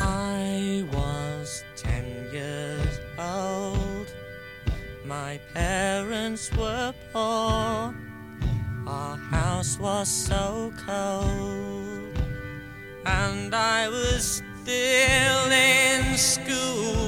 I was ten years old. My parents were poor. Our house was so cold. And I was still in school.